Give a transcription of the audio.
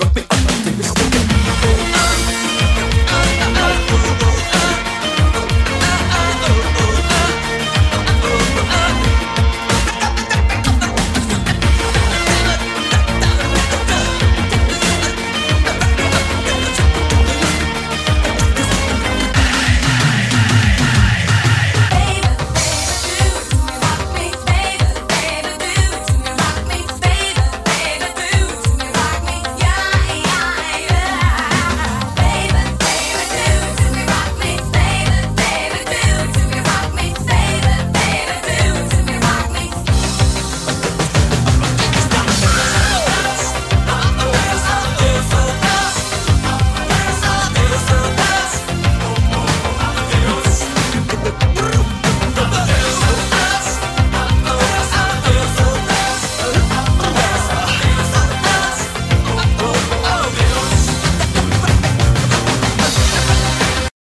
rock me up, make me stick